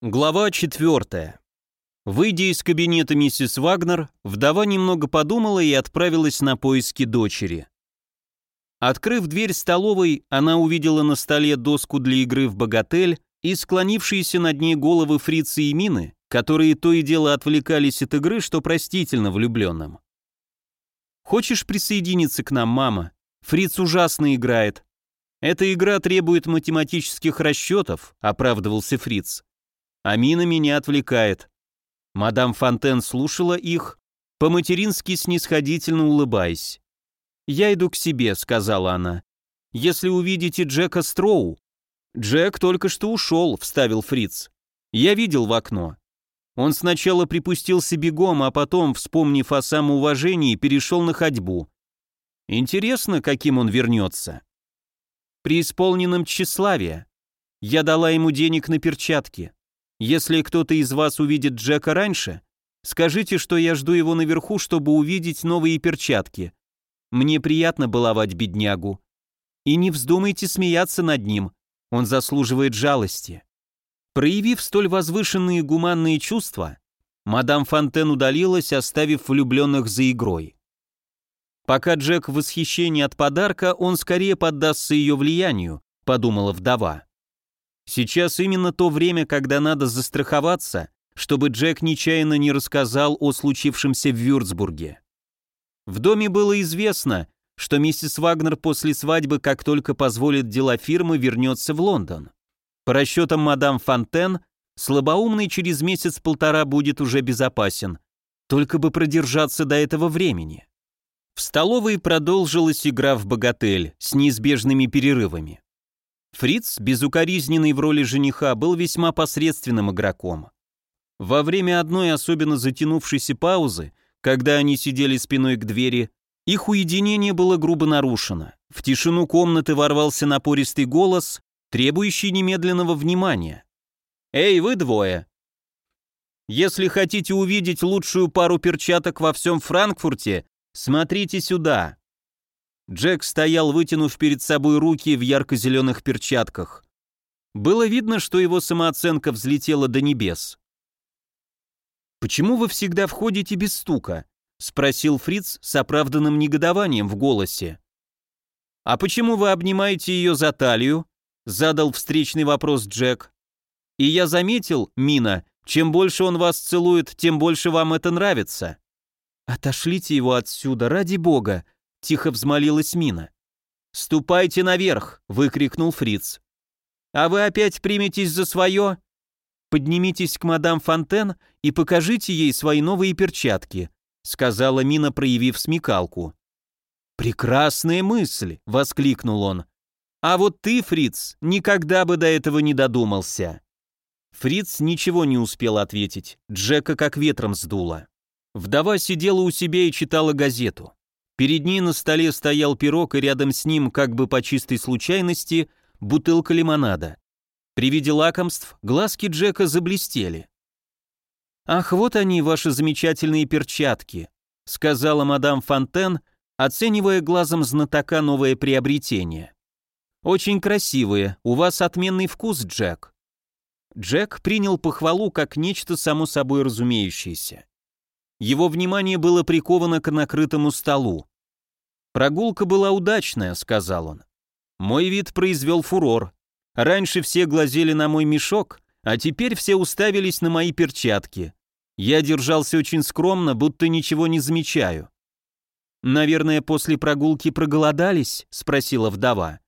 Глава 4. Выйдя из кабинета миссис Вагнер, вдова немного подумала и отправилась на поиски дочери. Открыв дверь столовой, она увидела на столе доску для игры в богатель и склонившиеся над ней головы фрица и мины, которые то и дело отвлекались от игры, что простительно влюбленным. «Хочешь присоединиться к нам, мама? Фриц ужасно играет». «Эта игра требует математических расчетов», — оправдывался фриц. Амина меня отвлекает. Мадам Фонтен слушала их, по-матерински снисходительно улыбаясь. «Я иду к себе», — сказала она. «Если увидите Джека Строу...» «Джек только что ушел», — вставил Фриц. «Я видел в окно. Он сначала припустился бегом, а потом, вспомнив о самоуважении, перешел на ходьбу. Интересно, каким он вернется. При исполненном тщеславия. Я дала ему денег на перчатки. Если кто-то из вас увидит Джека раньше, скажите, что я жду его наверху, чтобы увидеть новые перчатки. Мне приятно баловать беднягу. И не вздумайте смеяться над ним, он заслуживает жалости». Проявив столь возвышенные гуманные чувства, мадам Фонтен удалилась, оставив влюбленных за игрой. Пока Джек в восхищении от подарка, он скорее поддастся ее влиянию, подумала вдова. Сейчас именно то время, когда надо застраховаться, чтобы Джек нечаянно не рассказал о случившемся в Вюрцбурге. В доме было известно, что миссис Вагнер после свадьбы, как только позволит дела фирмы, вернется в Лондон. По расчетам мадам Фонтен, слабоумный через месяц-полтора будет уже безопасен, только бы продержаться до этого времени. В столовой продолжилась игра в богатель с неизбежными перерывами. Фриц, безукоризненный в роли жениха, был весьма посредственным игроком. Во время одной особенно затянувшейся паузы, когда они сидели спиной к двери, их уединение было грубо нарушено. В тишину комнаты ворвался напористый голос, требующий немедленного внимания. «Эй, вы двое! Если хотите увидеть лучшую пару перчаток во всем Франкфурте, смотрите сюда!» Джек стоял, вытянув перед собой руки в ярко-зеленых перчатках. Было видно, что его самооценка взлетела до небес. «Почему вы всегда входите без стука?» — спросил Фриц с оправданным негодованием в голосе. «А почему вы обнимаете ее за талию?» — задал встречный вопрос Джек. «И я заметил, Мина, чем больше он вас целует, тем больше вам это нравится». «Отошлите его отсюда, ради бога!» — тихо взмолилась Мина. «Ступайте наверх!» — выкрикнул Фриц. «А вы опять приметесь за свое?» «Поднимитесь к мадам Фонтен и покажите ей свои новые перчатки», — сказала Мина, проявив смекалку. «Прекрасная мысль!» — воскликнул он. «А вот ты, Фриц, никогда бы до этого не додумался!» Фриц ничего не успел ответить, Джека как ветром сдуло. Вдова сидела у себя и читала газету. Перед ней на столе стоял пирог, и рядом с ним, как бы по чистой случайности, бутылка лимонада. При виде лакомств глазки Джека заблестели. «Ах, вот они, ваши замечательные перчатки», — сказала мадам Фонтен, оценивая глазом знатока новое приобретение. «Очень красивые, у вас отменный вкус, Джек». Джек принял похвалу как нечто само собой разумеющееся. Его внимание было приковано к накрытому столу. «Прогулка была удачная», — сказал он. «Мой вид произвел фурор. Раньше все глазели на мой мешок, а теперь все уставились на мои перчатки. Я держался очень скромно, будто ничего не замечаю». «Наверное, после прогулки проголодались?» — спросила вдова.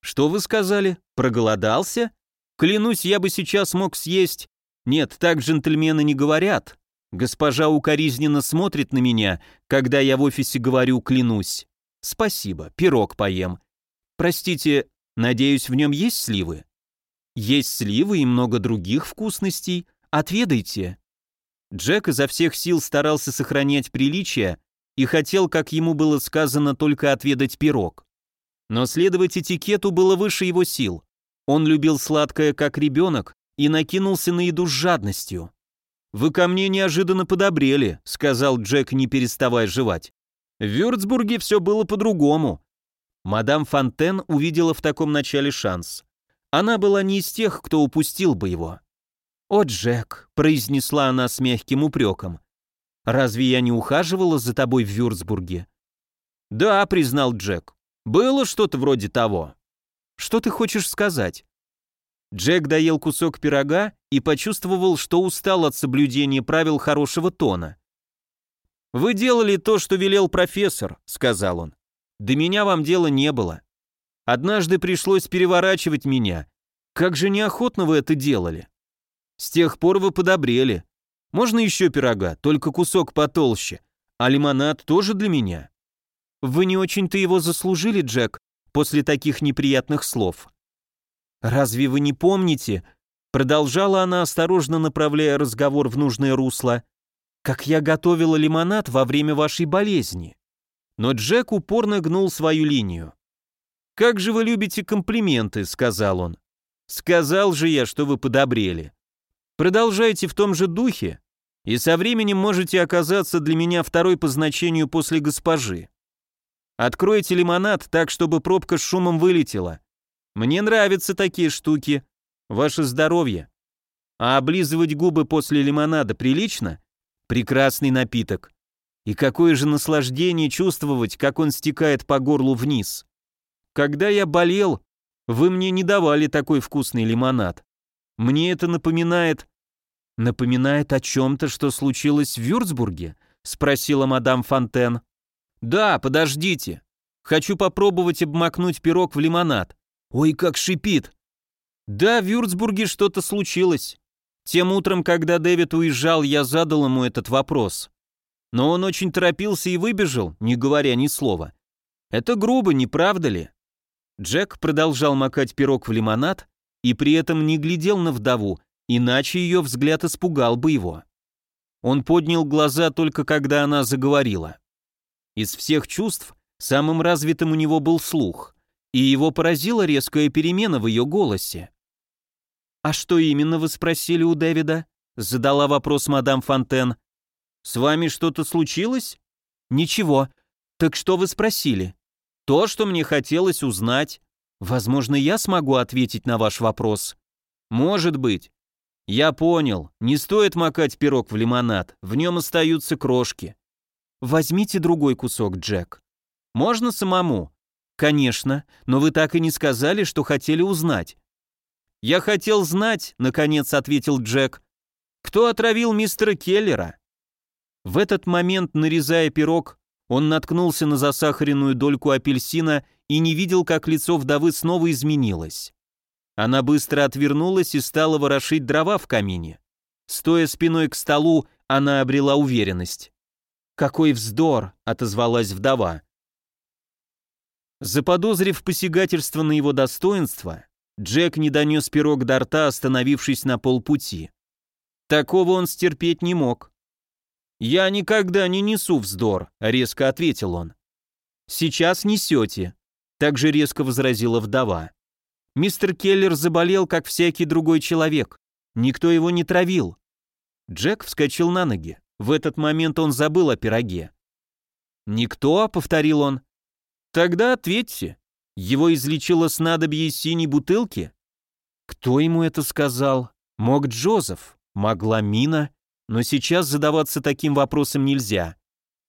«Что вы сказали? Проголодался? Клянусь, я бы сейчас мог съесть...» «Нет, так джентльмены не говорят. Госпожа укоризненно смотрит на меня, когда я в офисе говорю «клянусь». Спасибо, пирог поем. Простите, надеюсь, в нем есть сливы? Есть сливы и много других вкусностей. Отведайте. Джек изо всех сил старался сохранять приличие и хотел, как ему было сказано, только отведать пирог. Но следовать этикету было выше его сил. Он любил сладкое, как ребенок, и накинулся на еду с жадностью. «Вы ко мне неожиданно подобрели», — сказал Джек, не переставая жевать. «В Вюрцбурге все было по-другому». Мадам Фонтен увидела в таком начале шанс. Она была не из тех, кто упустил бы его. «О, Джек», — произнесла она с мягким упреком, — «разве я не ухаживала за тобой в Вюрцбурге?» «Да», — признал Джек, — «было что-то вроде того». «Что ты хочешь сказать?» Джек доел кусок пирога и почувствовал, что устал от соблюдения правил хорошего тона. «Вы делали то, что велел профессор», — сказал он. «До меня вам дела не было. Однажды пришлось переворачивать меня. Как же неохотно вы это делали. С тех пор вы подобрели. Можно еще пирога, только кусок потолще. А лимонад тоже для меня». «Вы не очень-то его заслужили, Джек, после таких неприятных слов», «Разве вы не помните?» Продолжала она, осторожно направляя разговор в нужное русло. «Как я готовила лимонад во время вашей болезни». Но Джек упорно гнул свою линию. «Как же вы любите комплименты», — сказал он. «Сказал же я, что вы подобрели. Продолжайте в том же духе, и со временем можете оказаться для меня второй по значению после госпожи. Откройте лимонад так, чтобы пробка с шумом вылетела, мне нравятся такие штуки. Ваше здоровье. А облизывать губы после лимонада прилично? Прекрасный напиток. И какое же наслаждение чувствовать, как он стекает по горлу вниз. Когда я болел, вы мне не давали такой вкусный лимонад. Мне это напоминает... Напоминает о чем-то, что случилось в Вюрцбурге? Спросила мадам Фонтен. Да, подождите. Хочу попробовать обмакнуть пирог в лимонад. Ой, как шипит. Да, в Вюрцбурге что-то случилось. Тем утром, когда Дэвид уезжал, я задал ему этот вопрос. Но он очень торопился и выбежал, не говоря ни слова. Это грубо, не правда ли? Джек продолжал макать пирог в лимонад и при этом не глядел на вдову, иначе ее взгляд испугал бы его. Он поднял глаза только когда она заговорила. Из всех чувств самым развитым у него был слух и его поразила резкая перемена в ее голосе. «А что именно вы спросили у Дэвида?» — задала вопрос мадам Фонтен. «С вами что-то случилось?» «Ничего. Так что вы спросили?» «То, что мне хотелось узнать. Возможно, я смогу ответить на ваш вопрос». «Может быть». «Я понял. Не стоит макать пирог в лимонад. В нем остаются крошки». «Возьмите другой кусок, Джек». «Можно самому?» «Конечно, но вы так и не сказали, что хотели узнать». «Я хотел знать», — наконец ответил Джек, «кто отравил мистера Келлера». В этот момент, нарезая пирог, он наткнулся на засахаренную дольку апельсина и не видел, как лицо вдовы снова изменилось. Она быстро отвернулась и стала ворошить дрова в камине. Стоя спиной к столу, она обрела уверенность. «Какой вздор!» — отозвалась вдова. Заподозрив посягательство на его достоинство, Джек не донес пирог до рта, остановившись на полпути. Такого он стерпеть не мог. «Я никогда не несу вздор», — резко ответил он. «Сейчас несете», — также резко возразила вдова. «Мистер Келлер заболел, как всякий другой человек. Никто его не травил». Джек вскочил на ноги. В этот момент он забыл о пироге. «Никто», — повторил он, Тогда ответьте, его излечило снадобье из синей бутылки? Кто ему это сказал? Мог Джозеф, могла Мина, но сейчас задаваться таким вопросом нельзя.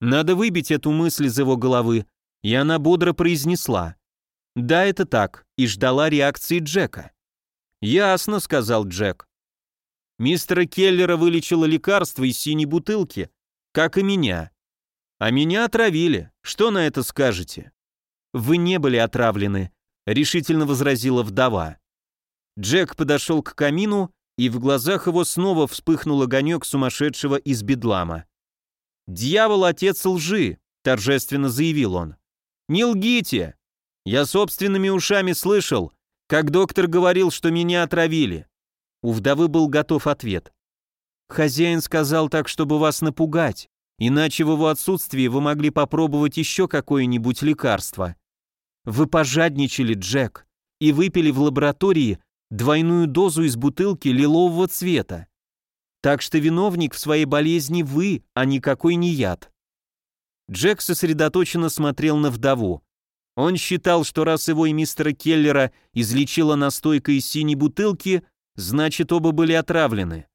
Надо выбить эту мысль из его головы, и она бодро произнесла. «Да, это так», и ждала реакции Джека. «Ясно», — сказал Джек. «Мистера Келлера вылечило лекарство из синей бутылки, как и меня. А меня отравили. Что на это скажете?» «Вы не были отравлены», — решительно возразила вдова. Джек подошел к камину, и в глазах его снова вспыхнул огонек сумасшедшего из бедлама. «Дьявол — отец лжи», — торжественно заявил он. «Не лгите! Я собственными ушами слышал, как доктор говорил, что меня отравили». У вдовы был готов ответ. «Хозяин сказал так, чтобы вас напугать, иначе в его отсутствии вы могли попробовать еще какое-нибудь лекарство. Вы пожадничали, Джек, и выпили в лаборатории двойную дозу из бутылки лилового цвета. Так что виновник в своей болезни вы, а никакой не яд. Джек сосредоточенно смотрел на вдову. Он считал, что раз его и мистера Келлера излечила настойка из синей бутылки, значит оба были отравлены.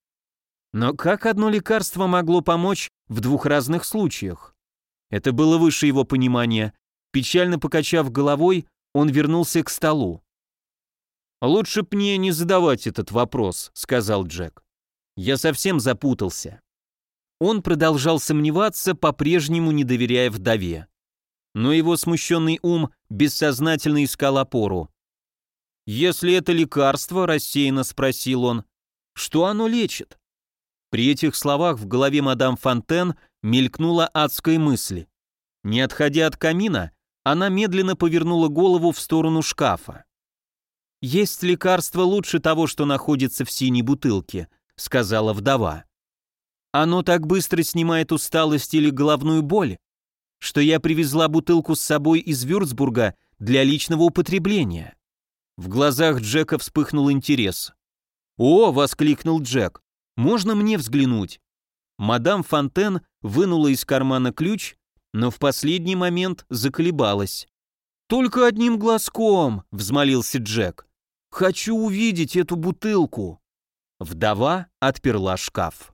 Но как одно лекарство могло помочь в двух разных случаях? Это было выше его понимания. Печально покачав головой, он вернулся к столу. «Лучше б мне не задавать этот вопрос», — сказал Джек. «Я совсем запутался». Он продолжал сомневаться, по-прежнему не доверяя вдове. Но его смущенный ум бессознательно искал опору. «Если это лекарство», — рассеянно спросил он, — «что оно лечит?» При этих словах в голове мадам Фонтен мелькнула адская мысль. Не отходя от камина, она медленно повернула голову в сторону шкафа. «Есть лекарство лучше того, что находится в синей бутылке», — сказала вдова. «Оно так быстро снимает усталость или головную боль, что я привезла бутылку с собой из Вюрцбурга для личного употребления». В глазах Джека вспыхнул интерес. «О!» — воскликнул Джек. «Можно мне взглянуть?» Мадам Фонтен вынула из кармана ключ, но в последний момент заколебалась. «Только одним глазком!» — взмолился Джек. «Хочу увидеть эту бутылку!» Вдова отперла шкаф.